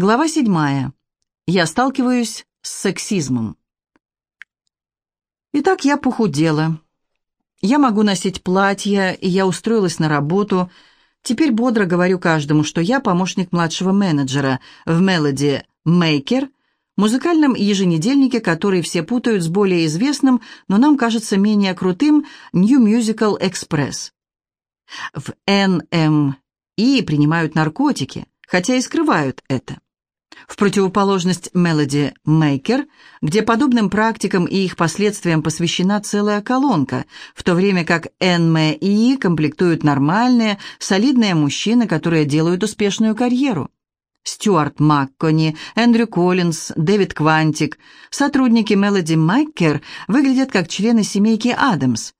Глава седьмая. Я сталкиваюсь с сексизмом. Итак, я похудела. Я могу носить платья, и я устроилась на работу. Теперь бодро говорю каждому, что я помощник младшего менеджера в Melody Maker, музыкальном еженедельнике, который все путают с более известным, но нам кажется менее крутым New Musical Express. В NME принимают наркотики, хотя и скрывают это. В противоположность Melody Maker, где подобным практикам и их последствиям посвящена целая колонка, в то время как NME комплектуют нормальные, солидные мужчины, которые делают успешную карьеру. Стюарт Маккони, Эндрю Коллинз, Дэвид Квантик, сотрудники Melody Maker выглядят как члены семейки Адамс.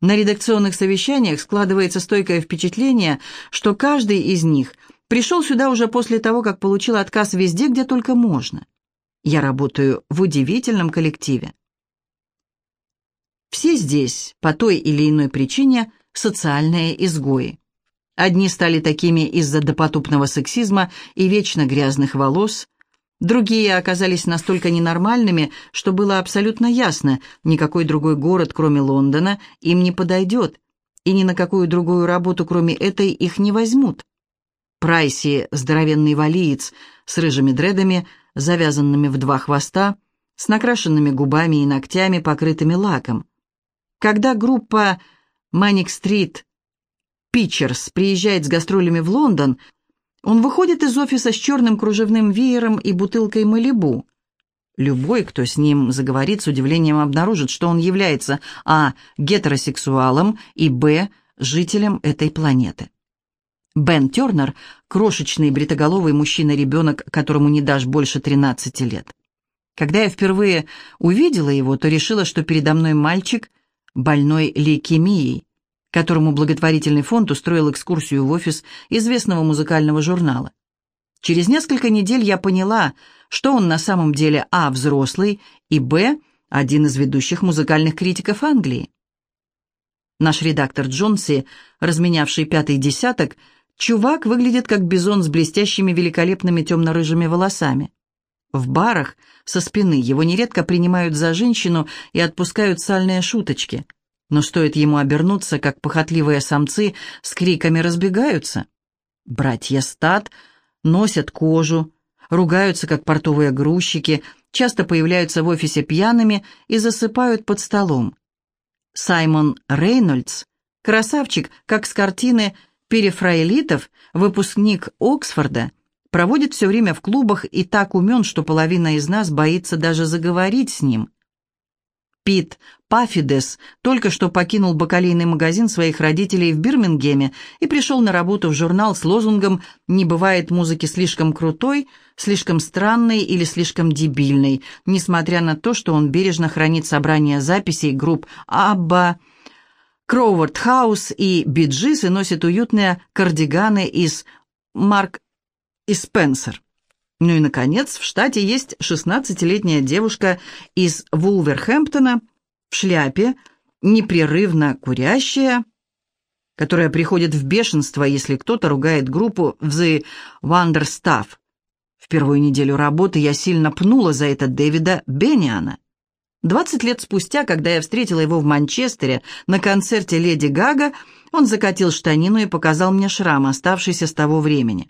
На редакционных совещаниях складывается стойкое впечатление, что каждый из них – Пришел сюда уже после того, как получил отказ везде, где только можно. Я работаю в удивительном коллективе. Все здесь, по той или иной причине, социальные изгои. Одни стали такими из-за допотопного сексизма и вечно грязных волос, другие оказались настолько ненормальными, что было абсолютно ясно, никакой другой город, кроме Лондона, им не подойдет, и ни на какую другую работу, кроме этой, их не возьмут. Прайси, здоровенный валиец с рыжими дредами, завязанными в два хвоста, с накрашенными губами и ногтями, покрытыми лаком. Когда группа Street Pictures приезжает с гастролями в Лондон, он выходит из офиса с черным кружевным веером и бутылкой Малибу. Любой, кто с ним заговорит, с удивлением обнаружит, что он является а. гетеросексуалом и б. жителем этой планеты. Бен Тернер – крошечный бритоголовый мужчина-ребенок, которому не дашь больше 13 лет. Когда я впервые увидела его, то решила, что передо мной мальчик, больной лейкемией, которому благотворительный фонд устроил экскурсию в офис известного музыкального журнала. Через несколько недель я поняла, что он на самом деле а. взрослый и б. один из ведущих музыкальных критиков Англии. Наш редактор Джонси, разменявший пятый десяток, Чувак выглядит как бизон с блестящими великолепными темно-рыжими волосами. В барах со спины его нередко принимают за женщину и отпускают сальные шуточки. Но стоит ему обернуться, как похотливые самцы с криками разбегаются. Братья стад носят кожу, ругаются, как портовые грузчики, часто появляются в офисе пьяными и засыпают под столом. Саймон Рейнольдс, красавчик, как с картины Перефраэлитов, выпускник Оксфорда, проводит все время в клубах и так умен, что половина из нас боится даже заговорить с ним. Пит Пафидес только что покинул бакалейный магазин своих родителей в Бирмингеме и пришел на работу в журнал с лозунгом «Не бывает музыки слишком крутой, слишком странной или слишком дебильной», несмотря на то, что он бережно хранит собрание записей групп «Абба», Кроувард Хаус и Биджисы носят уютные кардиганы из Марк и Спенсер. Ну и, наконец, в штате есть 16-летняя девушка из Вулверхэмптона в шляпе, непрерывно курящая, которая приходит в бешенство, если кто-то ругает группу в The Wonderstuff. В первую неделю работы я сильно пнула за это Дэвида Бенниана. Двадцать лет спустя, когда я встретила его в Манчестере на концерте «Леди Гага», он закатил штанину и показал мне шрам, оставшийся с того времени.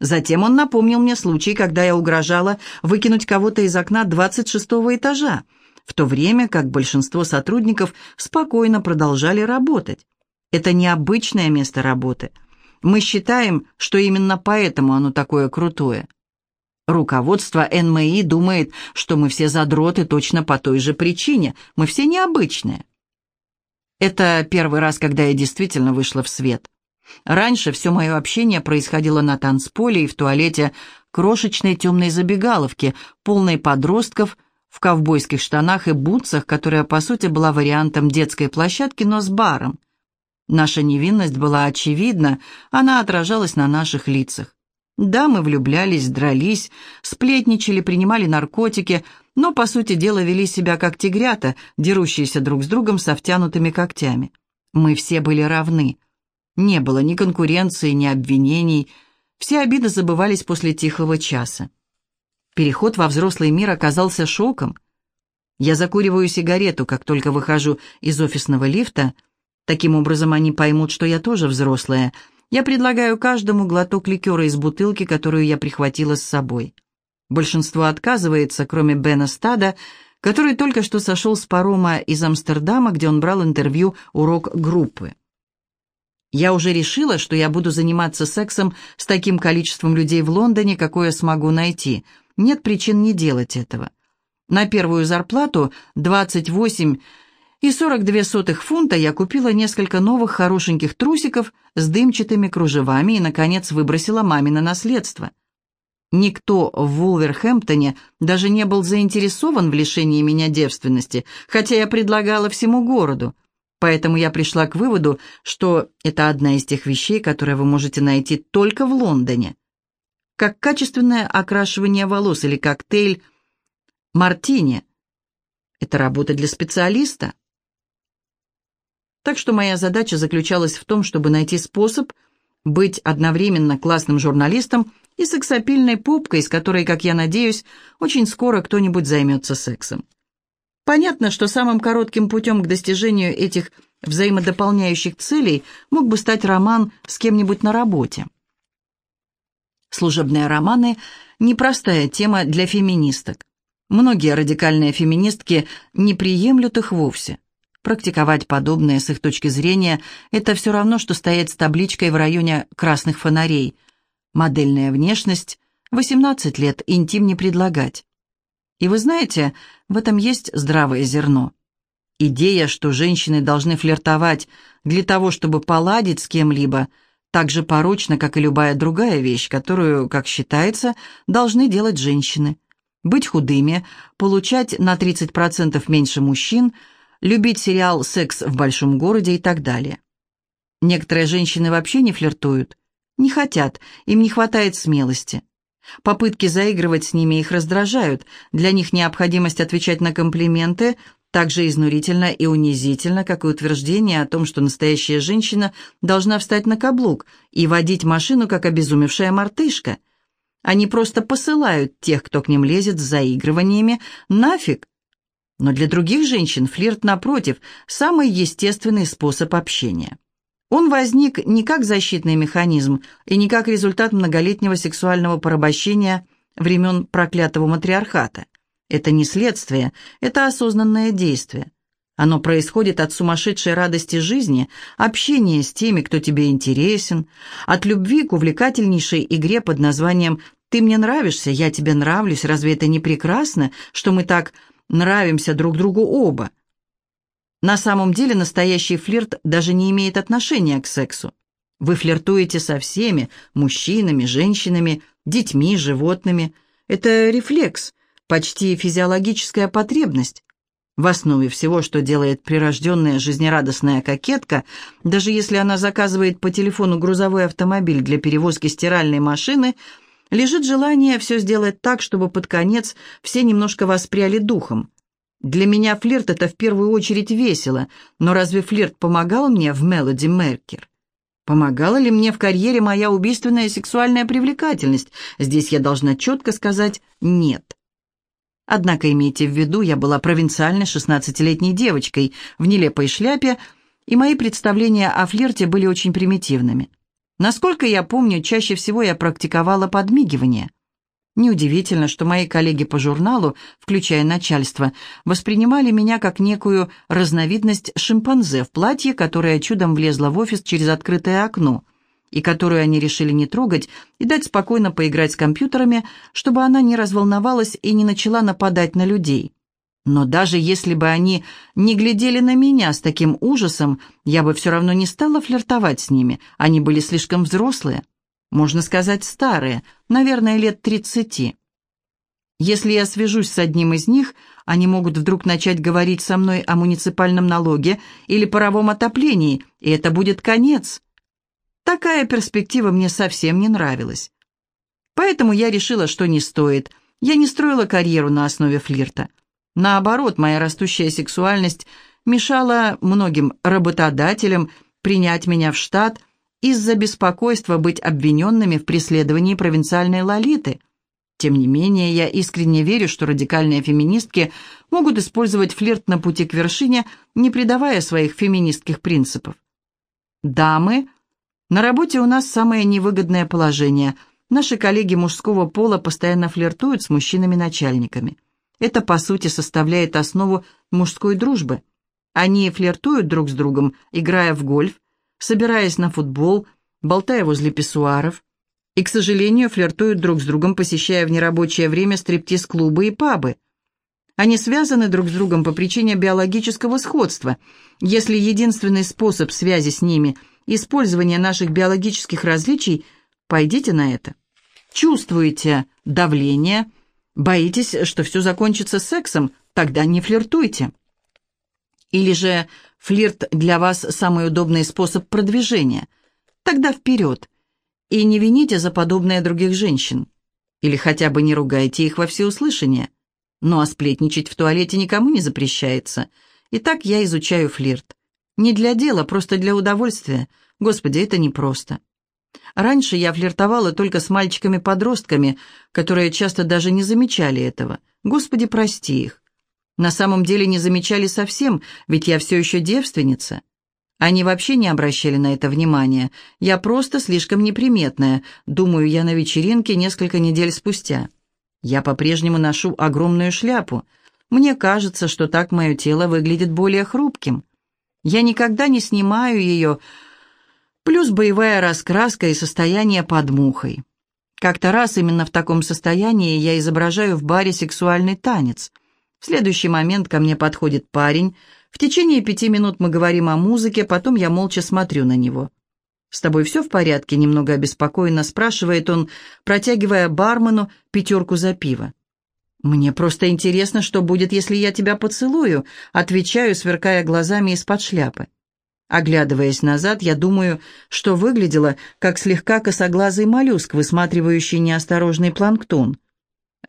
Затем он напомнил мне случай, когда я угрожала выкинуть кого-то из окна двадцать шестого этажа, в то время как большинство сотрудников спокойно продолжали работать. Это необычное место работы. Мы считаем, что именно поэтому оно такое крутое. Руководство НМИ думает, что мы все задроты точно по той же причине. Мы все необычные. Это первый раз, когда я действительно вышла в свет. Раньше все мое общение происходило на танцполе и в туалете крошечной темной забегаловки, полной подростков в ковбойских штанах и бутсах, которая, по сути, была вариантом детской площадки, но с баром. Наша невинность была очевидна, она отражалась на наших лицах. Да, мы влюблялись, дрались, сплетничали, принимали наркотики, но, по сути дела, вели себя как тигрята, дерущиеся друг с другом со втянутыми когтями. Мы все были равны. Не было ни конкуренции, ни обвинений. Все обиды забывались после тихого часа. Переход во взрослый мир оказался шоком. Я закуриваю сигарету, как только выхожу из офисного лифта. Таким образом, они поймут, что я тоже взрослая. Я предлагаю каждому глоток ликера из бутылки, которую я прихватила с собой. Большинство отказывается, кроме Бена Стада, который только что сошел с парома из Амстердама, где он брал интервью у рок-группы. Я уже решила, что я буду заниматься сексом с таким количеством людей в Лондоне, какое смогу найти – нет причин не делать этого. На первую зарплату 28 и 42 сотых фунта я купила несколько новых хорошеньких трусиков с дымчатыми кружевами и, наконец, выбросила мамино наследство. Никто в Вулверхэмптоне даже не был заинтересован в лишении меня девственности, хотя я предлагала всему городу. Поэтому я пришла к выводу, что это одна из тех вещей, которые вы можете найти только в Лондоне как качественное окрашивание волос или коктейль мартини. Это работа для специалиста. Так что моя задача заключалась в том, чтобы найти способ быть одновременно классным журналистом и сексапильной попкой, с которой, как я надеюсь, очень скоро кто-нибудь займется сексом. Понятно, что самым коротким путем к достижению этих взаимодополняющих целей мог бы стать роман с кем-нибудь на работе. Служебные романы – непростая тема для феминисток. Многие радикальные феминистки не приемлют их вовсе. Практиковать подобное с их точки зрения – это все равно, что стоять с табличкой в районе красных фонарей. Модельная внешность, 18 лет, интим не предлагать. И вы знаете, в этом есть здравое зерно. Идея, что женщины должны флиртовать для того, чтобы поладить с кем-либо – так же порочно, как и любая другая вещь, которую, как считается, должны делать женщины. Быть худыми, получать на 30% меньше мужчин, любить сериал «Секс в большом городе» и так далее. Некоторые женщины вообще не флиртуют, не хотят, им не хватает смелости. Попытки заигрывать с ними их раздражают, для них необходимость отвечать на комплименты так же изнурительно и унизительно, как и утверждение о том, что настоящая женщина должна встать на каблук и водить машину, как обезумевшая мартышка. Они просто посылают тех, кто к ним лезет с заигрываниями, нафиг. Но для других женщин флирт, напротив, самый естественный способ общения. Он возник не как защитный механизм и не как результат многолетнего сексуального порабощения времен проклятого матриархата – это не следствие, это осознанное действие. Оно происходит от сумасшедшей радости жизни, общения с теми, кто тебе интересен, от любви к увлекательнейшей игре под названием «Ты мне нравишься, я тебе нравлюсь, разве это не прекрасно, что мы так нравимся друг другу оба?» На самом деле настоящий флирт даже не имеет отношения к сексу. Вы флиртуете со всеми – мужчинами, женщинами, детьми, животными. Это рефлекс, почти физиологическая потребность. В основе всего, что делает прирожденная жизнерадостная кокетка, даже если она заказывает по телефону грузовой автомобиль для перевозки стиральной машины, лежит желание все сделать так, чтобы под конец все немножко воспряли духом. Для меня флирт — это в первую очередь весело, но разве флирт помогал мне в «Мелоди Меркер»? Помогала ли мне в карьере моя убийственная сексуальная привлекательность? Здесь я должна четко сказать «нет». Однако имейте в виду, я была провинциальной шестнадцатилетней девочкой в нелепой шляпе, и мои представления о флирте были очень примитивными. Насколько я помню, чаще всего я практиковала подмигивание. Неудивительно, что мои коллеги по журналу, включая начальство, воспринимали меня как некую разновидность шимпанзе в платье, которое чудом влезло в офис через открытое окно – и которую они решили не трогать и дать спокойно поиграть с компьютерами, чтобы она не разволновалась и не начала нападать на людей. Но даже если бы они не глядели на меня с таким ужасом, я бы все равно не стала флиртовать с ними, они были слишком взрослые, можно сказать, старые, наверное, лет тридцати. Если я свяжусь с одним из них, они могут вдруг начать говорить со мной о муниципальном налоге или паровом отоплении, и это будет конец. Такая перспектива мне совсем не нравилась. Поэтому я решила, что не стоит. Я не строила карьеру на основе флирта. Наоборот, моя растущая сексуальность мешала многим работодателям принять меня в штат из-за беспокойства быть обвиненными в преследовании провинциальной лолиты. Тем не менее, я искренне верю, что радикальные феминистки могут использовать флирт на пути к вершине, не предавая своих феминистских принципов. Дамы, на работе у нас самое невыгодное положение. Наши коллеги мужского пола постоянно флиртуют с мужчинами-начальниками. Это, по сути, составляет основу мужской дружбы. Они флиртуют друг с другом, играя в гольф, собираясь на футбол, болтая возле писсуаров – и, к сожалению, флиртуют друг с другом, посещая в нерабочее время стриптиз-клубы и пабы. Они связаны друг с другом по причине биологического сходства. Если единственный способ связи с ними – использование наших биологических различий, пойдите на это. Чувствуете давление, боитесь, что все закончится сексом, тогда не флиртуйте. Или же флирт для вас самый удобный способ продвижения, тогда вперед – и не вините за подобное других женщин. Или хотя бы не ругайте их во всеуслышание. Ну а сплетничать в туалете никому не запрещается. И так я изучаю флирт. Не для дела, просто для удовольствия. Господи, это непросто. Раньше я флиртовала только с мальчиками-подростками, которые часто даже не замечали этого. Господи, прости их. На самом деле не замечали совсем, ведь я все еще девственница. Они вообще не обращали на это внимания. Я просто слишком неприметная, думаю я на вечеринке несколько недель спустя. Я по-прежнему ношу огромную шляпу. Мне кажется, что так мое тело выглядит более хрупким. Я никогда не снимаю ее, плюс боевая раскраска и состояние под мухой. Как-то раз именно в таком состоянии я изображаю в баре сексуальный танец. В следующий момент ко мне подходит парень, в течение пяти минут мы говорим о музыке, потом я молча смотрю на него. «С тобой все в порядке?» — немного обеспокоенно спрашивает он, протягивая бармену пятерку за пиво. «Мне просто интересно, что будет, если я тебя поцелую», — отвечаю, сверкая глазами из-под шляпы. Оглядываясь назад, я думаю, что выглядело, как слегка косоглазый моллюск, высматривающий неосторожный планктон.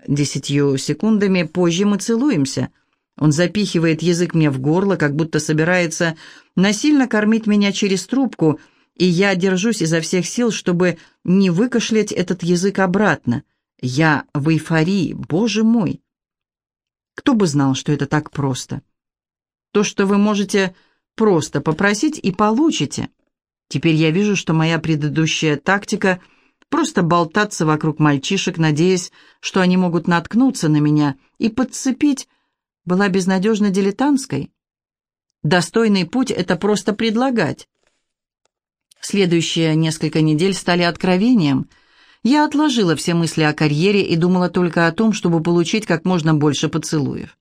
Десятью секундами позже мы целуемся — он запихивает язык мне в горло, как будто собирается насильно кормить меня через трубку, и я держусь изо всех сил, чтобы не выкашлять этот язык обратно. Я в эйфории, боже мой! Кто бы знал, что это так просто? То, что вы можете просто попросить и получите. Теперь я вижу, что моя предыдущая тактика — просто болтаться вокруг мальчишек, надеясь, что они могут наткнуться на меня и подцепить, была безнадежно дилетантской. Достойный путь — это просто предлагать. Следующие несколько недель стали откровением. Я отложила все мысли о карьере и думала только о том, чтобы получить как можно больше поцелуев.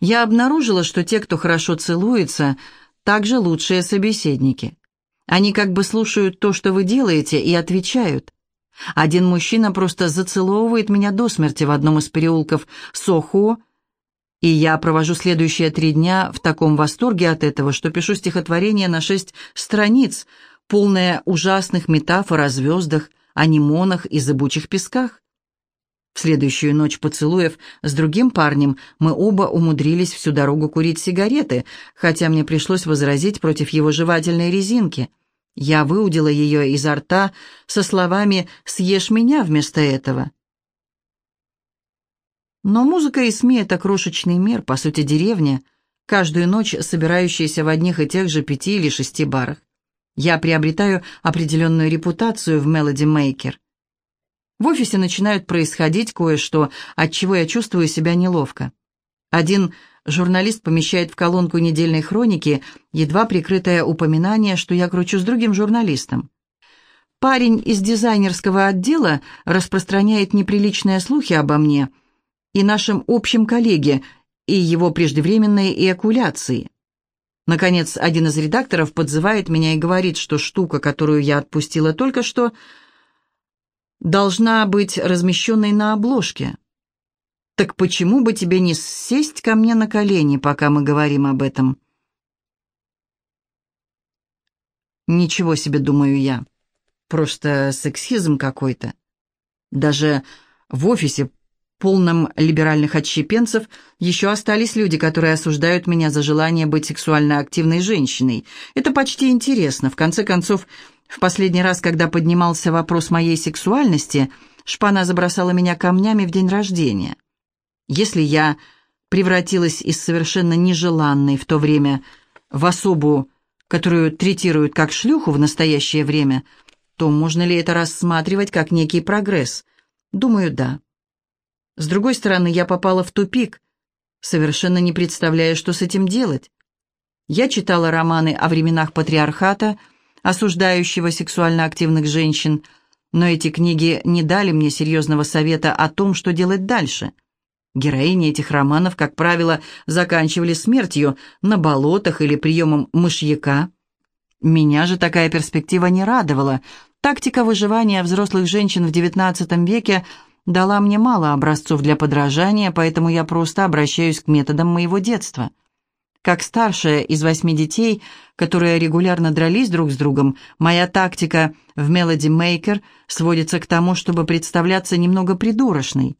Я обнаружила, что те, кто хорошо целуется, также лучшие собеседники. Они как бы слушают то, что вы делаете, и отвечают. Один мужчина просто зацеловывает меня до смерти в одном из переулков Сохо, и я провожу следующие три дня в таком восторге от этого, что пишу стихотворение на шесть страниц, полное ужасных метафор о звездах, анимонах и зыбучих песках. В следующую ночь поцелуев с другим парнем мы оба умудрились всю дорогу курить сигареты, хотя мне пришлось возразить против его жевательной резинки. Я выудила ее изо рта со словами «съешь меня» вместо этого. Но музыка и СМИ — это крошечный мир, по сути, деревня, каждую ночь собирающаяся в одних и тех же пяти или шести барах. Я приобретаю определенную репутацию в Melody Maker. В офисе начинают происходить кое-что, от чего я чувствую себя неловко. Один журналист помещает в колонку недельной хроники едва прикрытое упоминание, что я кручу с другим журналистом. Парень из дизайнерского отдела распространяет неприличные слухи обо мне – и нашем общем коллеге, и его преждевременной эякуляции. Наконец, один из редакторов подзывает меня и говорит, что штука, которую я отпустила только что, должна быть размещенной на обложке. Так почему бы тебе не сесть ко мне на колени, пока мы говорим об этом? Ничего себе, думаю я. Просто сексизм какой-то. Даже в офисе полном либеральных отщепенцев, еще остались люди, которые осуждают меня за желание быть сексуально активной женщиной. Это почти интересно. В конце концов, в последний раз, когда поднимался вопрос моей сексуальности, шпана забросала меня камнями в день рождения. Если я превратилась из совершенно нежеланной в то время в особу, которую третируют как шлюху в настоящее время, то можно ли это рассматривать как некий прогресс? Думаю, да. С другой стороны, я попала в тупик, совершенно не представляя, что с этим делать. Я читала романы о временах патриархата, осуждающего сексуально активных женщин, но эти книги не дали мне серьезного совета о том, что делать дальше. Героини этих романов, как правило, заканчивали смертью на болотах или приемом мышьяка. Меня же такая перспектива не радовала. Тактика выживания взрослых женщин в XIX веке дала мне мало образцов для подражания, поэтому я просто обращаюсь к методам моего детства. Как старшая из восьми детей, которые регулярно дрались друг с другом, моя тактика в Melody Maker сводится к тому, чтобы представляться немного придурочной.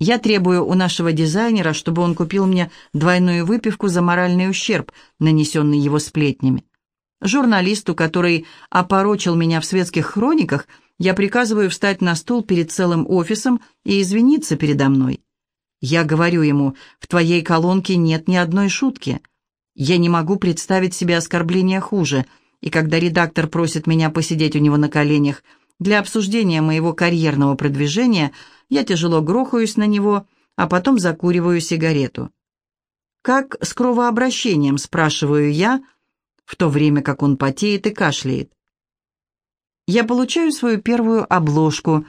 Я требую у нашего дизайнера, чтобы он купил мне двойную выпивку за моральный ущерб, нанесенный его сплетнями. Журналисту, который опорочил меня в светских хрониках, я приказываю встать на стул перед целым офисом и извиниться передо мной. Я говорю ему, в твоей колонке нет ни одной шутки. Я не могу представить себе оскорбления хуже, и когда редактор просит меня посидеть у него на коленях для обсуждения моего карьерного продвижения – я тяжело грохаюсь на него, а потом закуриваю сигарету. «Как с кровообращением?» – спрашиваю я, в то время как он потеет и кашляет. Я получаю свою первую обложку.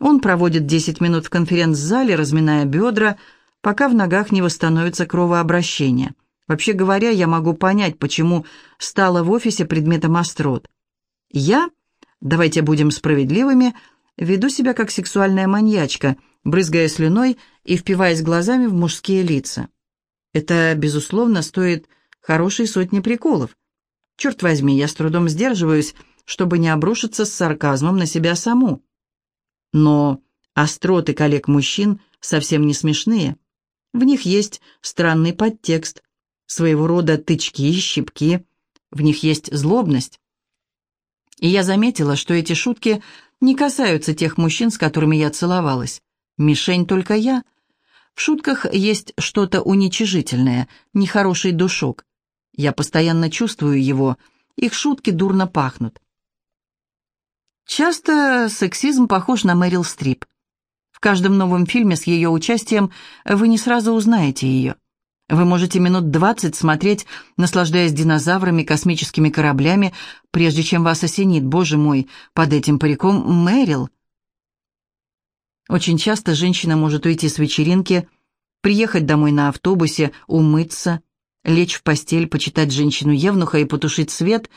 Он проводит 10 минут в конференц-зале, разминая бедра, пока в ногах не восстановится кровообращение. Вообще говоря, я могу понять, почему стала в офисе предметом острот. Я, давайте будем справедливыми, – Веду себя как сексуальная маньячка, брызгая слюной и впиваясь глазами в мужские лица. Это, безусловно, стоит хорошей сотни приколов. Черт возьми, я с трудом сдерживаюсь, чтобы не обрушиться с сарказмом на себя саму. Но остроты коллег-мужчин совсем не смешные. В них есть странный подтекст, своего рода тычки и щипки. В них есть злобность. И я заметила, что эти шутки не касаются тех мужчин, с которыми я целовалась. Мишень только я. В шутках есть что-то уничижительное, нехороший душок. Я постоянно чувствую его, их шутки дурно пахнут. Часто сексизм похож на Мэрил Стрип. В каждом новом фильме с ее участием вы не сразу узнаете ее. Вы можете минут двадцать смотреть, наслаждаясь динозаврами, космическими кораблями, прежде чем вас осенит, боже мой, под этим париком Мэрил. Очень часто женщина может уйти с вечеринки, приехать домой на автобусе, умыться, лечь в постель, почитать женщину-евнуха и потушить свет,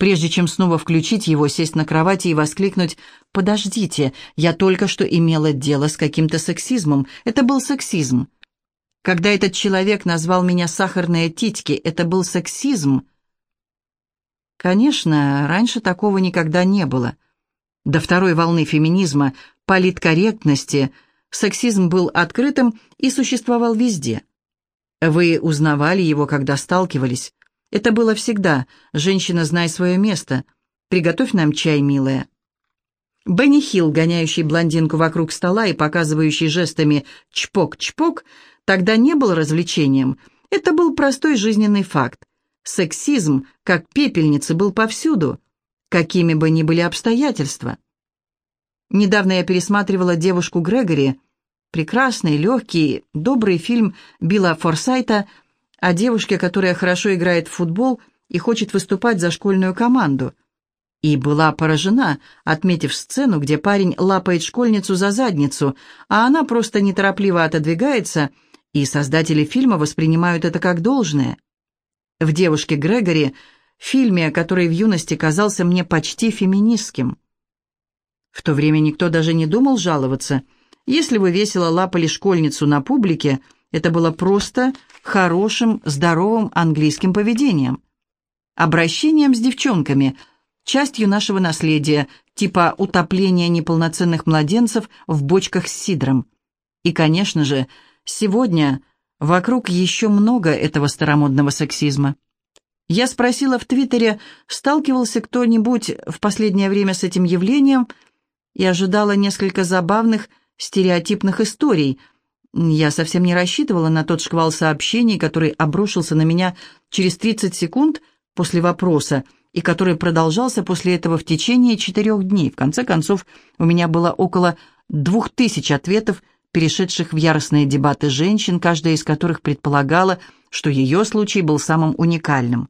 прежде чем снова включить его, сесть на кровати и воскликнуть «Подождите, я только что имела дело с каким-то сексизмом. Это был сексизм». Когда этот человек назвал меня «сахарные титьки», это был сексизм? Конечно, раньше такого никогда не было. До второй волны феминизма, политкорректности, сексизм был открытым и существовал везде. Вы узнавали его, когда сталкивались. Это было всегда. Женщина, знай свое место. Приготовь нам чай, милая. Бенни Хилл, гоняющий блондинку вокруг стола и показывающий жестами «чпок-чпок», тогда не был развлечением. Это был простой жизненный факт. Сексизм, как пепельница, был повсюду, какими бы ни были обстоятельства. Недавно я пересматривала «Девушку Грегори», прекрасный, легкий, добрый фильм Билла Форсайта о девушке, которая хорошо играет в футбол и хочет выступать за школьную команду. И была поражена, отметив сцену, где парень лапает школьницу за задницу, а она просто неторопливо отодвигается – и создатели фильма воспринимают это как должное. В «Девушке Грегори» фильме, который в юности казался мне почти феминистским. В то время никто даже не думал жаловаться. Если вы весело лапали школьницу на публике, это было просто хорошим, здоровым английским поведением. Обращением с девчонками, частью нашего наследия, типа утопления неполноценных младенцев в бочках с сидром. И, конечно же, Сегодня вокруг еще много этого старомодного сексизма. Я спросила в Твиттере, сталкивался кто-нибудь в последнее время с этим явлением, и ожидала несколько забавных, стереотипных историй. Я совсем не рассчитывала на тот шквал сообщений, который обрушился на меня через 30 секунд после вопроса, и который продолжался после этого в течение четырех дней. В конце концов, у меня было около двух тысяч ответов, перешедших в яростные дебаты женщин, каждая из которых предполагала, что ее случай был самым уникальным.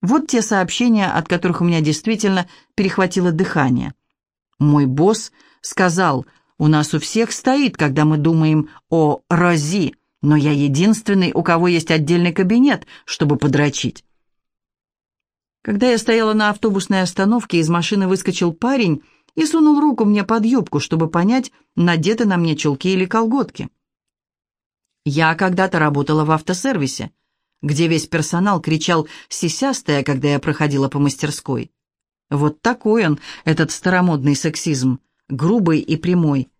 Вот те сообщения, от которых у меня действительно перехватило дыхание. Мой босс сказал, у нас у всех стоит, когда мы думаем о Рози, но я единственный, у кого есть отдельный кабинет, чтобы подрочить. Когда я стояла на автобусной остановке, из машины выскочил парень и сунул руку мне под юбку, чтобы понять, надеты на мне чулки или колготки. Я когда-то работала в автосервисе где весь персонал кричал «сисястая», когда я проходила по мастерской. Вот такой он, этот старомодный сексизм, грубый и прямой.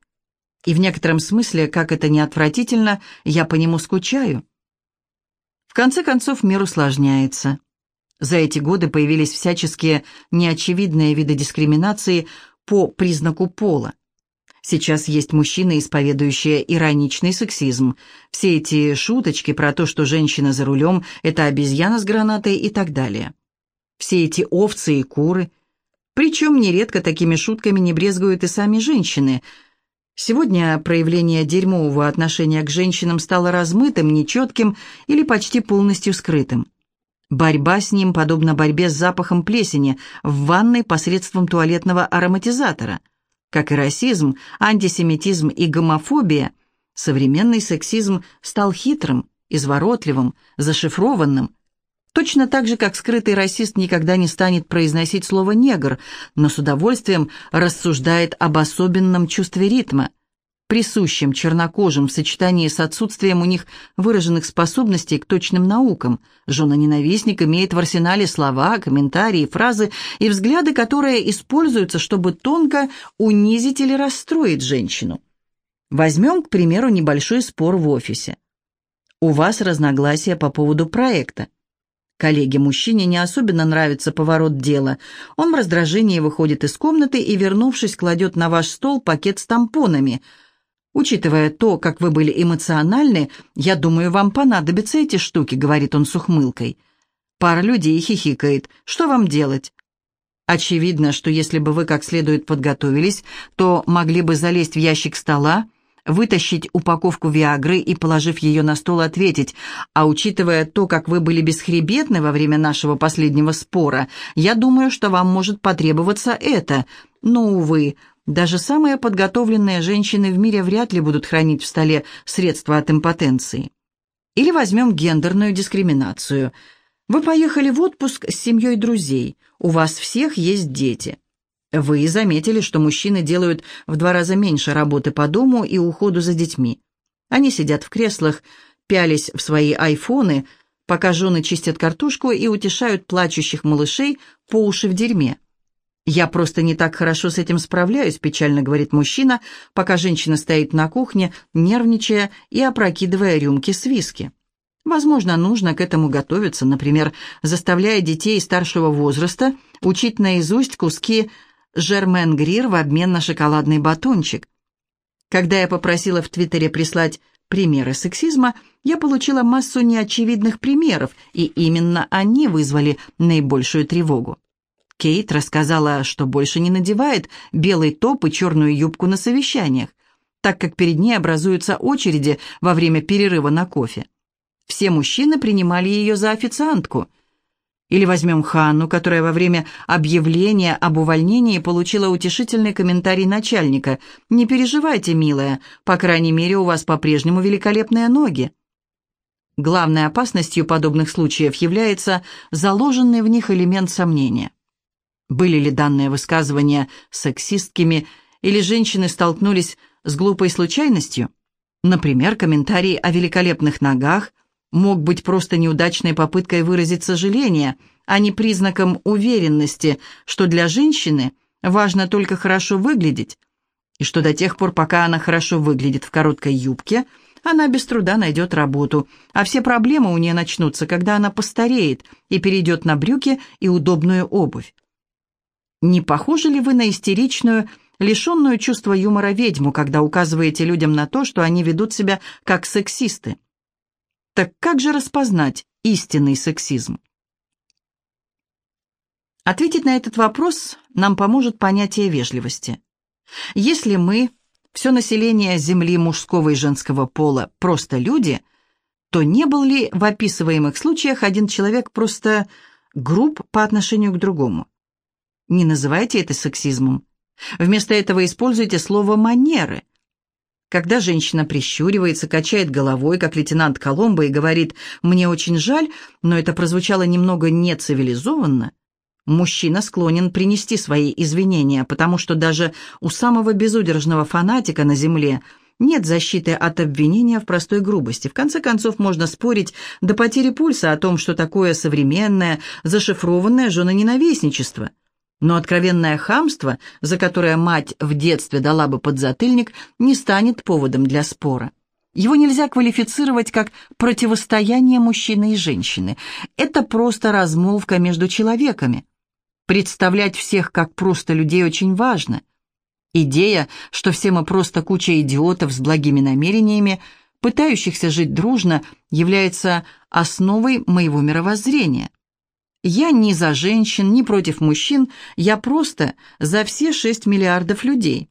И в некотором смысле, как это не отвратительно, я по нему скучаю. В конце концов, мир усложняется. За эти годы появились всяческие неочевидные виды дискриминации по признаку пола. Сейчас есть мужчины, исповедующие ироничный сексизм. Все эти шуточки про то, что женщина за рулем – это обезьяна с гранатой и так далее. Все эти овцы и куры. Причем нередко такими шутками не брезгуют и сами женщины. Сегодня проявление дерьмового отношения к женщинам стало размытым, нечетким или почти полностью скрытым. Борьба с ним подобна борьбе с запахом плесени в ванной посредством туалетного ароматизатора – как и расизм, антисемитизм и гомофобия, современный сексизм стал хитрым, изворотливым, зашифрованным. Точно так же, как скрытый расист никогда не станет произносить слово «негр», но с удовольствием рассуждает об особенном чувстве ритма – присущим чернокожим в сочетании с отсутствием у них выраженных способностей к точным наукам. Жена-ненавистник имеет в арсенале слова, комментарии, фразы и взгляды, которые используются, чтобы тонко унизить или расстроить женщину. Возьмем, к примеру, небольшой спор в офисе. У вас разногласия по поводу проекта. Коллеге-мужчине не особенно нравится поворот дела. Он в раздражении выходит из комнаты и, вернувшись, кладет на ваш стол пакет с тампонами – «Учитывая то, как вы были эмоциональны, я думаю, вам понадобятся эти штуки», — говорит он с ухмылкой. Пара людей хихикает. «Что вам делать?» Очевидно, что если бы вы как следует подготовились, то могли бы залезть в ящик стола, вытащить упаковку Виагры и, положив ее на стол, ответить, а учитывая то, как вы были бесхребетны во время нашего последнего спора, я думаю, что вам может потребоваться это. Но, увы, даже самые подготовленные женщины в мире вряд ли будут хранить в столе средства от импотенции. Или возьмем гендерную дискриминацию. Вы поехали в отпуск с семьей друзей, у вас всех есть дети. Вы заметили, что мужчины делают в два раза меньше работы по дому и уходу за детьми. Они сидят в креслах, пялись в свои айфоны, пока жены чистят картошку и утешают плачущих малышей по уши в дерьме. «Я просто не так хорошо с этим справляюсь», — печально говорит мужчина, пока женщина стоит на кухне, нервничая и опрокидывая рюмки с виски. Возможно, нужно к этому готовиться, например, заставляя детей старшего возраста учить наизусть куски Жермен Грир в обмен на шоколадный батончик. Когда я попросила в Твиттере прислать примеры сексизма, я получила массу неочевидных примеров, и именно они вызвали наибольшую тревогу. Кейт рассказала, что больше не надевает белый топ и черную юбку на совещаниях, так как перед ней образуются очереди во время перерыва на кофе. Все мужчины принимали ее за официантку. Или возьмем Ханну, которая во время объявления об увольнении получила утешительный комментарий начальника. «Не переживайте, милая, по крайней мере, у вас по-прежнему великолепные ноги». Главной опасностью подобных случаев является заложенный в них элемент сомнения. Были ли данные высказывания сексистскими, или женщины столкнулись с глупой случайностью? Например, комментарий о великолепных ногах мог быть просто неудачной попыткой выразить сожаление, а не признаком уверенности, что для женщины важно только хорошо выглядеть, и что до тех пор, пока она хорошо выглядит в короткой юбке, она без труда найдет работу, а все проблемы у нее начнутся, когда она постареет и перейдет на брюки и удобную обувь. Не похожи ли вы на истеричную лишенную чувства юмора ведьму, когда указываете людям на то, что они ведут себя как сексисты. Так как же распознать истинный сексизм? Ответить на этот вопрос нам поможет понятие вежливости. Если мы, все население Земли мужского и женского пола, просто люди, то не был ли в описываемых случаях один человек просто груб по отношению к другому? Не называйте это сексизмом. Вместо этого используйте слово «манеры». Когда женщина прищуривается, качает головой, как лейтенант Коломбо, и говорит «мне очень жаль, но это прозвучало немного нецивилизованно», Мужчина склонен принести свои извинения, потому что даже у самого безудержного фанатика на земле нет защиты от обвинения в простой грубости. В конце концов, можно спорить до потери пульса о том, что такое современное, зашифрованное женоненавистничество. Но откровенное хамство, за которое мать в детстве дала бы подзатыльник, не станет поводом для спора. Его нельзя квалифицировать как противостояние мужчины и женщины. Это просто размолвка между человеками. Представлять всех как просто людей очень важно. Идея, что все мы просто куча идиотов с благими намерениями, пытающихся жить дружно, является основой моего мировоззрения. Я ни за женщин, ни против мужчин, я просто за все 6 миллиардов людей.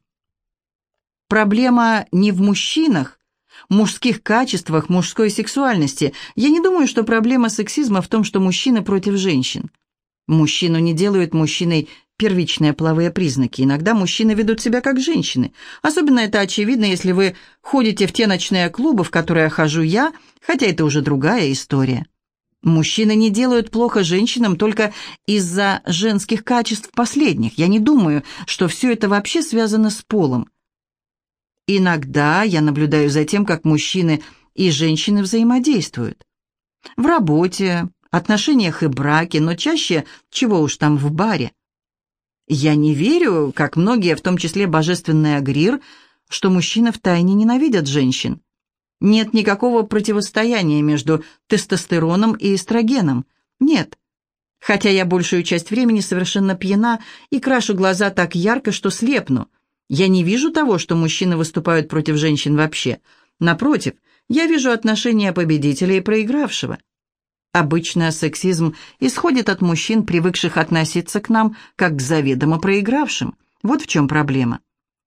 Проблема не в мужчинах, мужских качествах, мужской сексуальности. Я не думаю, что проблема сексизма в том, что мужчины против женщин. Мужчину не делают мужчиной первичные половые признаки. Иногда мужчины ведут себя как женщины. Особенно это очевидно, если вы ходите в те ночные клубы, в которые хожу я, хотя это уже другая история. Мужчины не делают плохо женщинам только из-за женских качеств последних. Я не думаю, что все это вообще связано с полом. Иногда я наблюдаю за тем, как мужчины и женщины взаимодействуют. В работе, отношениях и браке, но чаще, чего уж там, в баре. Я не верю, как многие, в том числе божественный Агрир, что мужчины втайне ненавидят женщин. Нет никакого противостояния между тестостероном и эстрогеном. Нет. Хотя я большую часть времени совершенно пьяна и крашу глаза так ярко, что слепну. Я не вижу того, что мужчины выступают против женщин вообще. Напротив, я вижу отношения победителя и проигравшего. Обычно сексизм исходит от мужчин, привыкших относиться к нам как к заведомо проигравшим. Вот в чем проблема.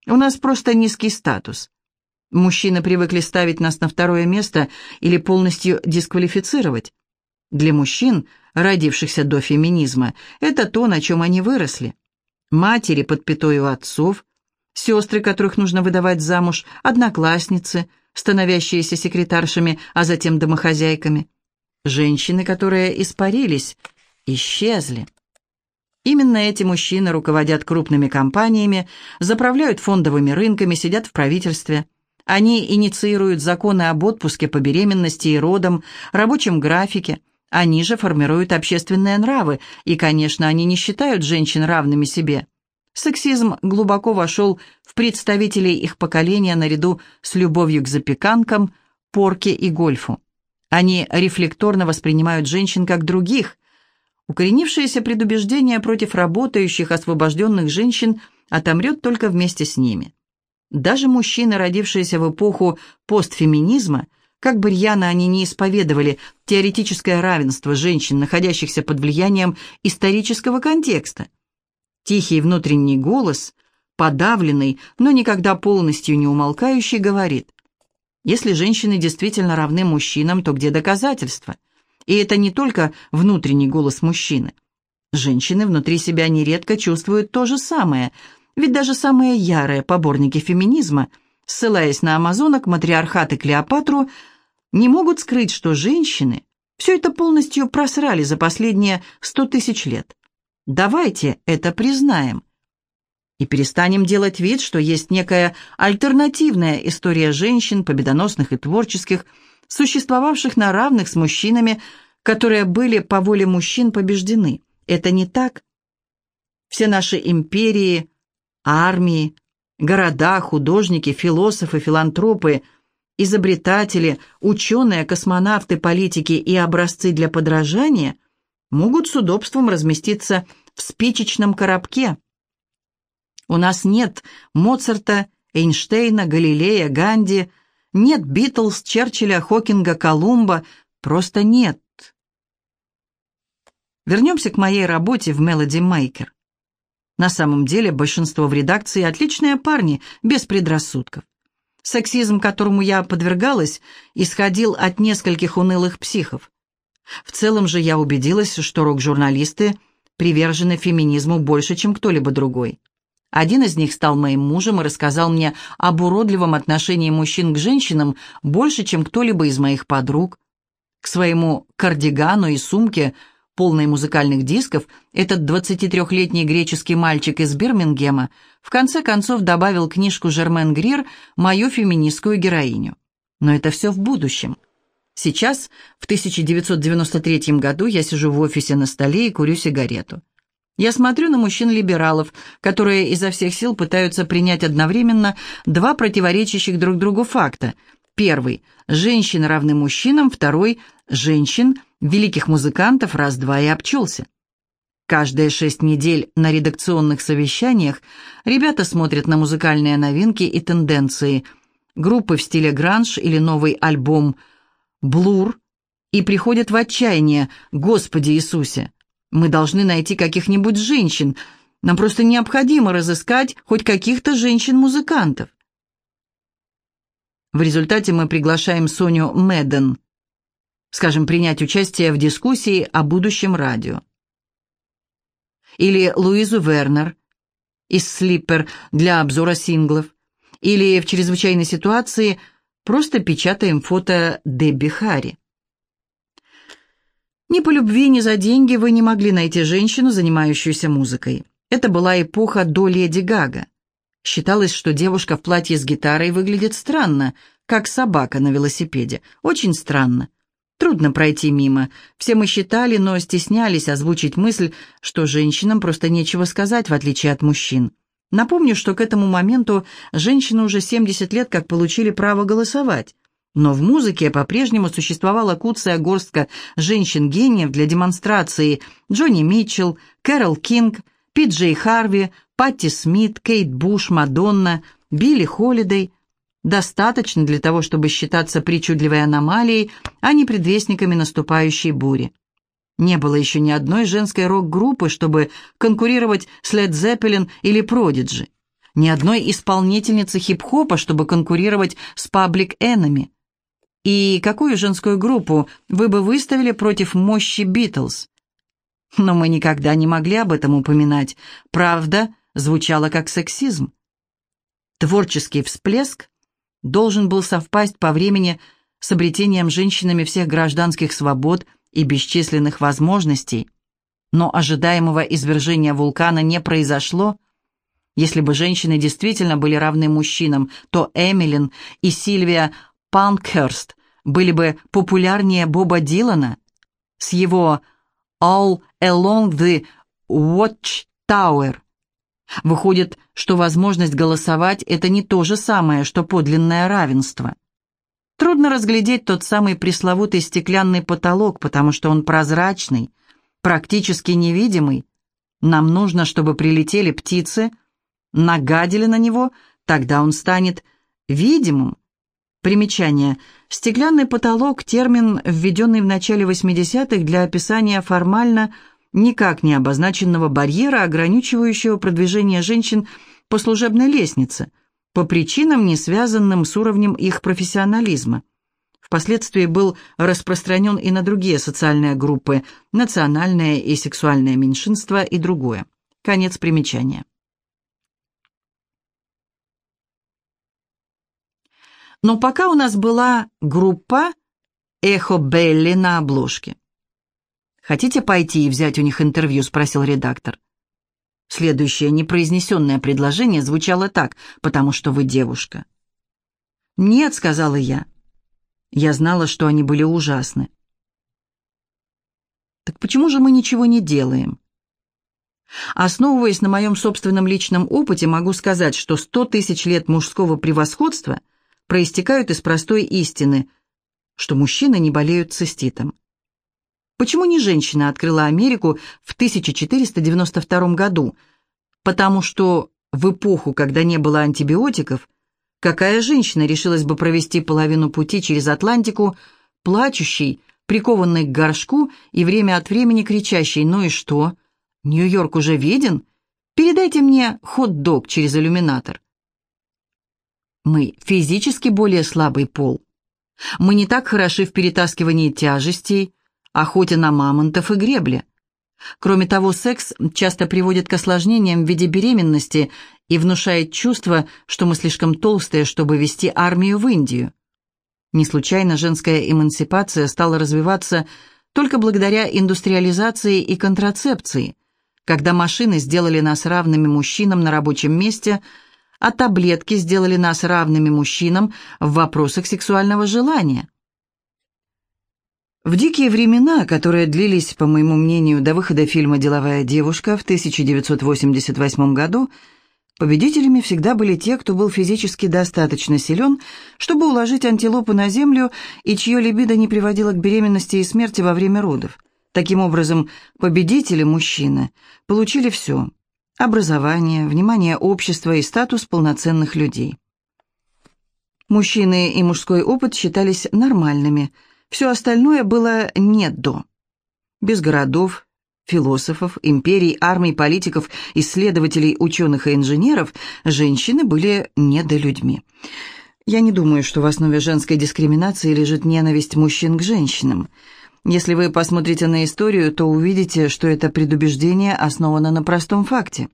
У нас просто низкий статус. Мужчины привыкли ставить нас на второе место или полностью дисквалифицировать. Для мужчин, родившихся до феминизма, это то, на чем они выросли. Матери под пятою отцов, сестры, которых нужно выдавать замуж, одноклассницы, становящиеся секретаршами, а затем домохозяйками – Женщины, которые испарились, исчезли. Именно эти мужчины руководят крупными компаниями, заправляют фондовыми рынками, сидят в правительстве. Они инициируют законы об отпуске по беременности и родам, рабочем графике. Они же формируют общественные нравы, и, конечно, они не считают женщин равными себе. Сексизм глубоко вошел в представителей их поколения наряду с любовью к запеканкам, порке и гольфу. Они рефлекторно воспринимают женщин как других. Укоренившееся предубеждение против работающих, освобожденных женщин отомрет только вместе с ними. Даже мужчины, родившиеся в эпоху постфеминизма, как бы рьяно они не исповедовали теоретическое равенство женщин, находящихся под влиянием исторического контекста. Тихий внутренний голос, подавленный, но никогда полностью не умолкающий, говорит если женщины действительно равны мужчинам, то где доказательства? И это не только внутренний голос мужчины. Женщины внутри себя нередко чувствуют то же самое, ведь даже самые ярые поборники феминизма, ссылаясь на амазонок, матриархат и Клеопатру, не могут скрыть, что женщины все это полностью просрали за последние сто тысяч лет. Давайте это признаем и перестанем делать вид, что есть некая альтернативная история женщин, победоносных и творческих, существовавших на равных с мужчинами, которые были по воле мужчин побеждены. Это не так. Все наши империи, армии, города, художники, философы, филантропы, изобретатели, ученые, космонавты, политики и образцы для подражания могут с удобством разместиться в спичечном коробке – У нас нет Моцарта, Эйнштейна, Галилея, Ганди, нет Битлз, Черчилля, Хокинга, Колумба, просто нет. Вернемся к моей работе в Melody Maker. На самом деле большинство в редакции отличные парни, без предрассудков. Сексизм, которому я подвергалась, исходил от нескольких унылых психов. В целом же я убедилась, что рок-журналисты привержены феминизму больше, чем кто-либо другой. Один из них стал моим мужем и рассказал мне об уродливом отношении мужчин к женщинам больше, чем кто-либо из моих подруг. К своему кардигану и сумке, полной музыкальных дисков, этот 23-летний греческий мальчик из Бирмингема в конце концов добавил книжку Жермен Грир «Мою феминистскую героиню». Но это все в будущем. Сейчас, в 1993 году, я сижу в офисе на столе и курю сигарету. Я смотрю на мужчин-либералов, которые изо всех сил пытаются принять одновременно два противоречащих друг другу факта. Первый – женщины равны мужчинам, второй – женщин, великих музыкантов, раз-два и обчелся. Каждые шесть недель на редакционных совещаниях ребята смотрят на музыкальные новинки и тенденции, группы в стиле гранж или новый альбом «Блур» и приходят в отчаяние «Господи Иисусе!» Мы должны найти каких-нибудь женщин. Нам просто необходимо разыскать хоть каких-то женщин-музыкантов. В результате мы приглашаем Соню Мэдден, скажем, принять участие в дискуссии о будущем радио. Или Луизу Вернер из «Слиппер» для обзора синглов. Или в чрезвычайной ситуации просто печатаем фото Дебби Харри. Ни по любви, ни за деньги вы не могли найти женщину, занимающуюся музыкой. Это была эпоха до Леди Гага. Считалось, что девушка в платье с гитарой выглядит странно, как собака на велосипеде. Очень странно. Трудно пройти мимо. Все мы считали, но стеснялись озвучить мысль, что женщинам просто нечего сказать, в отличие от мужчин. Напомню, что к этому моменту женщины уже 70 лет как получили право голосовать. Но в музыке по-прежнему существовала куцая горстка женщин-гениев для демонстрации Джонни Митчелл, Кэрол Кинг, Пит Джей Харви, Патти Смит, Кейт Буш, Мадонна, Билли Холидей. Достаточно для того, чтобы считаться причудливой аномалией, а не предвестниками наступающей бури. Не было еще ни одной женской рок-группы, чтобы конкурировать с Led Zeppelin или Prodigy. Ни одной исполнительницы хип-хопа, чтобы конкурировать с Public Enemy. И какую женскую группу вы бы выставили против мощи Битлз? Но мы никогда не могли об этом упоминать. Правда звучала как сексизм. Творческий всплеск должен был совпасть по времени с обретением женщинами всех гражданских свобод и бесчисленных возможностей, но ожидаемого извержения вулкана не произошло. Если бы женщины действительно были равны мужчинам, то Эмилин и Сильвия Панкхерст были бы популярнее Боба Дилана с его «All Along the Watchtower». Выходит, что возможность голосовать – это не то же самое, что подлинное равенство. Трудно разглядеть тот самый пресловутый стеклянный потолок, потому что он прозрачный, практически невидимый. Нам нужно, чтобы прилетели птицы, нагадили на него, тогда он станет видимым, Примечание. Стеклянный потолок – термин, введенный в начале 80-х для описания формально никак не обозначенного барьера, ограничивающего продвижение женщин по служебной лестнице, по причинам, не связанным с уровнем их профессионализма. Впоследствии был распространен и на другие социальные группы, национальное и сексуальное меньшинство и другое. Конец примечания. Но пока у нас была группа «Эхо Белли» на обложке. «Хотите пойти и взять у них интервью?» – спросил редактор. Следующее непроизнесенное предложение звучало так, потому что вы девушка. «Нет», — сказала я. Я знала, что они были ужасны. «Так почему же мы ничего не делаем?» Основываясь на моем собственном личном опыте, могу сказать, что сто тысяч лет мужского превосходства — проистекают из простой истины, что мужчины не болеют циститом. Почему не женщина открыла Америку в 1492 году? Потому что В эпоху, когда не было антибиотиков, какая женщина решилась бы провести половину пути через Атлантику, плачущей, прикованной к горшку и время от времени кричащей «Ну и что? Нью-Йорк уже виден? Передайте мне хот-дог через иллюминатор». Мы физически более слабый пол. Мы не так хороши в перетаскивании тяжестей, охоте на мамонтов и гребле. Кроме того, секс часто приводит к осложнениям в виде беременности и внушает чувство, что мы слишком толстые, чтобы вести армию в Индию. Не случайно женская эмансипация стала развиваться только благодаря индустриализации и контрацепции, когда машины сделали нас равными мужчинам на рабочем месте, а таблетки сделали нас равными мужчинам в вопросах сексуального желания. В дикие времена, которые длились, по моему мнению, до выхода фильма «Деловая девушка» в 1988 году, победителями всегда были те, кто был физически достаточно силен, чтобы уложить антилопу на землю и чье либидо не приводило к беременности и смерти во время родов. Таким образом, победители, мужчины, получили все – образование, внимание общества и статус полноценных людей. Мужчины и мужской опыт считались нормальными – все остальное было не до. Без городов, философов, империй, армий, политиков, исследователей, ученых и инженеров женщины были недолюдьми. Я не думаю, что в основе женской дискриминации лежит ненависть мужчин к женщинам. Если вы посмотрите на историю, то увидите, что это предубеждение основано на простом факте.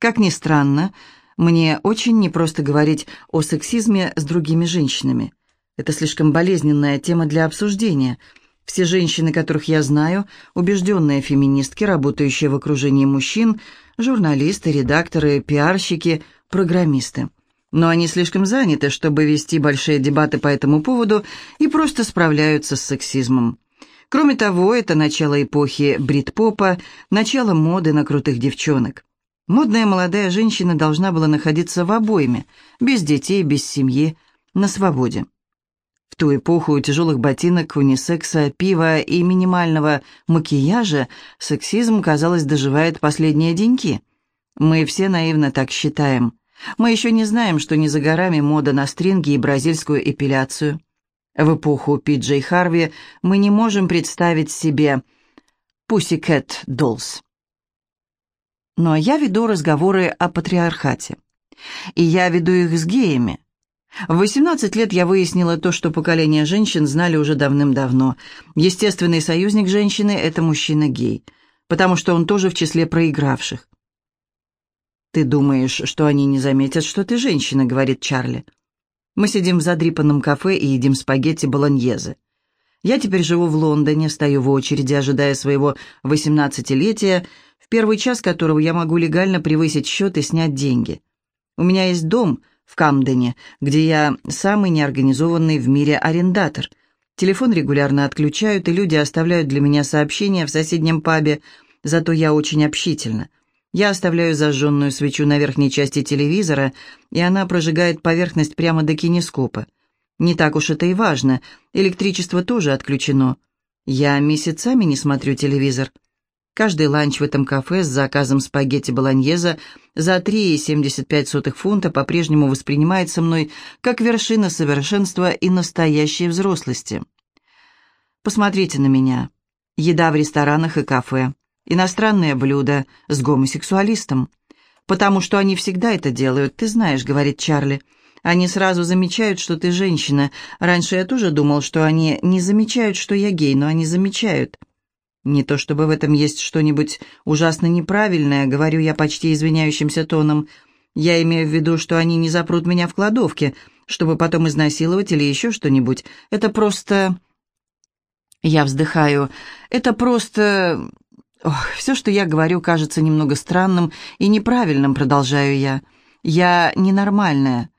Как ни странно, мне очень непросто говорить о сексизме с другими женщинами. Это слишком болезненная тема для обсуждения. Все женщины, которых я знаю, убежденные феминистки, работающие в окружении мужчин, журналисты, редакторы, пиарщики, программисты. Но они слишком заняты, чтобы вести большие дебаты по этому поводу и просто справляются с сексизмом. Кроме того, это начало эпохи брит-попа, начало моды на крутых девчонок. Модная молодая женщина должна была находиться в обойме, без детей, без семьи, на свободе. Ту эпоху тяжелых ботинок, унисекса, пива и минимального макияжа сексизм, казалось, доживает последние деньки. Мы все наивно так считаем. Мы еще не знаем, что не за горами мода на стринги и бразильскую эпиляцию. В эпоху Пи Харви мы не можем представить себе Pussycat Dolls. Но я веду разговоры о патриархате. И я веду их с геями. В 18 лет я выяснила то, что поколение женщин знали уже давным-давно. Естественный союзник женщины – это мужчина-гей, потому что он тоже в числе проигравших. «Ты думаешь, что они не заметят, что ты женщина?» – говорит Чарли. Мы сидим в задрипанном кафе и едим спагетти болоньезе. Я теперь живу в Лондоне, стою в очереди, ожидая своего 18-летия, в первый час которого я могу легально превысить счет и снять деньги. У меня есть дом – в Камдене, где я самый неорганизованный в мире арендатор. Телефон регулярно отключают, и люди оставляют для меня сообщения в соседнем пабе, зато я очень общительна. Я оставляю зажженную свечу на верхней части телевизора, и она прожигает поверхность прямо до кинескопа. Не так уж это и важно, электричество тоже отключено. Я месяцами не смотрю телевизор. Каждый ланч в этом кафе с заказом спагетти болоньеза за 3,75 фунта по-прежнему воспринимается мной как вершина совершенства и настоящей взрослости. Посмотрите на меня. Еда в ресторанах и кафе. Иностранные блюда с гомосексуалистом. «Потому что они всегда это делают, ты знаешь», — говорит Чарли. «Они сразу замечают, что ты женщина. Раньше я тоже думал, что они не замечают, что я гей, но они замечают». Не то чтобы в этом есть что-нибудь ужасно неправильное, говорю я почти извиняющимся тоном. Я имею в виду, что они не запрут меня в кладовке, чтобы потом изнасиловать или еще что-нибудь. Это просто... Я вздыхаю. Это просто... Ох, все, что я говорю, кажется немного странным и неправильным, продолжаю я. Я ненормальная.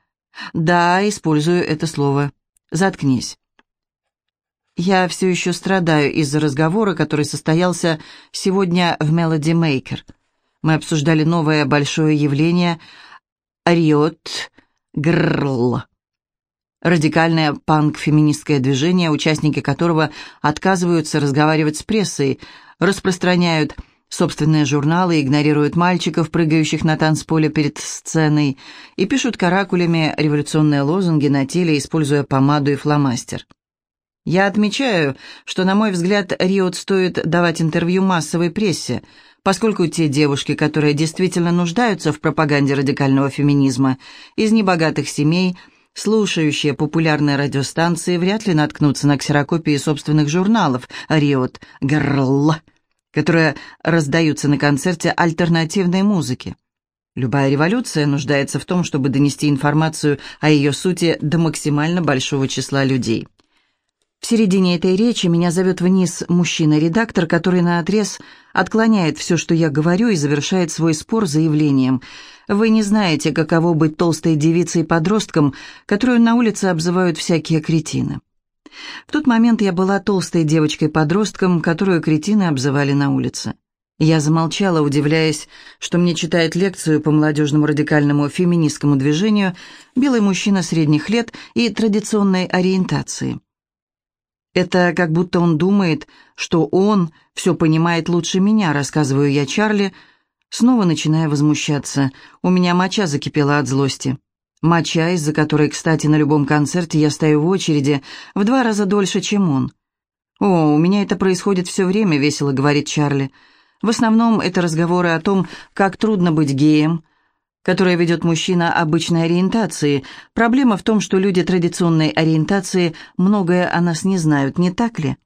Да, использую это слово. Заткнись. Я все еще страдаю из-за разговора, который состоялся сегодня в Melody Maker. Мы обсуждали новое большое явление «Риот Гррл». Радикальное панк-феминистское движение, участники которого отказываются разговаривать с прессой, распространяют собственные журналы, игнорируют мальчиков, прыгающих на танцполе перед сценой, и пишут каракулями революционные лозунги на теле, используя помаду и фломастер. Я отмечаю, что, на мой взгляд, Риот стоит давать интервью массовой прессе, поскольку те девушки, которые действительно нуждаются в пропаганде радикального феминизма, из небогатых семей, слушающие популярные радиостанции, вряд ли наткнутся на ксерокопии собственных журналов «Риот», «Грррл», которые раздаются на концерте альтернативной музыки. Любая революция нуждается в том, чтобы донести информацию о ее сути до максимально большого числа людей. В середине этой речи меня зовет вниз мужчина-редактор, который наотрез отклоняет все, что я говорю, и завершает свой спор заявлением. «Вы не знаете, каково быть толстой девицей-подростком, которую на улице обзывают всякие кретины». В тот момент я была толстой девочкой-подростком, которую кретины обзывали на улице. Я замолчала, удивляясь, что мне читает лекцию по молодежному радикальному феминистскому движению белый мужчина средних лет и традиционной ориентации. Это как будто он думает, что он все понимает лучше меня, рассказываю я Чарли, снова начиная возмущаться. У меня моча закипела от злости. Моча, из-за которой, кстати, на любом концерте я стою в очереди в два раза дольше, чем он. «О, у меня это происходит все время», — весело говорит Чарли. «В основном это разговоры о том, как трудно быть геем, которое ведет мужчина обычной ориентации. Проблема в том, что люди традиционной ориентации многое о нас не знают, не так ли?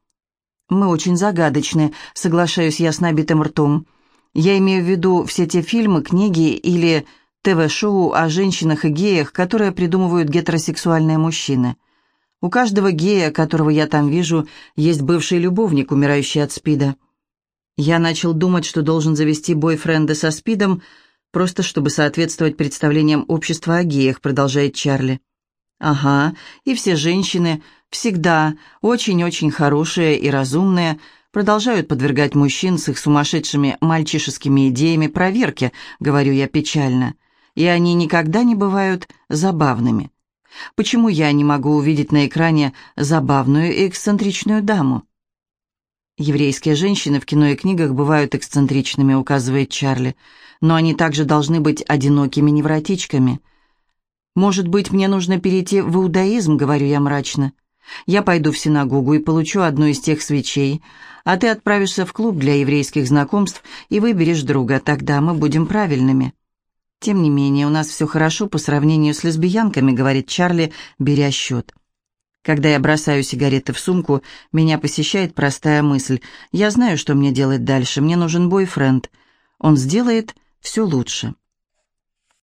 Мы очень загадочны, соглашаюсь я с набитым ртом. Я имею в виду все те фильмы, книги или ТВ-шоу о женщинах и геях, которые придумывают гетеросексуальные мужчины. У каждого гея, которого я там вижу, есть бывший любовник, умирающий от СПИДа. Я начал думать, что должен завести бойфренда со СПИДом, просто чтобы соответствовать представлениям общества о геях», продолжает Чарли. «Ага, и все женщины, всегда очень-очень хорошие и разумные, продолжают подвергать мужчин с их сумасшедшими мальчишескими идеями проверке, говорю я печально, и они никогда не бывают забавными. Почему я не могу увидеть на экране забавную и эксцентричную даму? Еврейские женщины в кино и книгах бывают эксцентричными, указывает Чарли но они также должны быть одинокими невротичками. «Может быть, мне нужно перейти в иудаизм», — говорю я мрачно. «Я пойду в синагогу и получу одну из тех свечей, а ты отправишься в клуб для еврейских знакомств и выберешь друга, тогда мы будем правильными». «Тем не менее, у нас все хорошо по сравнению с лесбиянками», — говорит Чарли, беря счет. Когда я бросаю сигареты в сумку, меня посещает простая мысль. Я знаю, что мне делать дальше. Мне нужен бойфренд. Он сделает все лучше.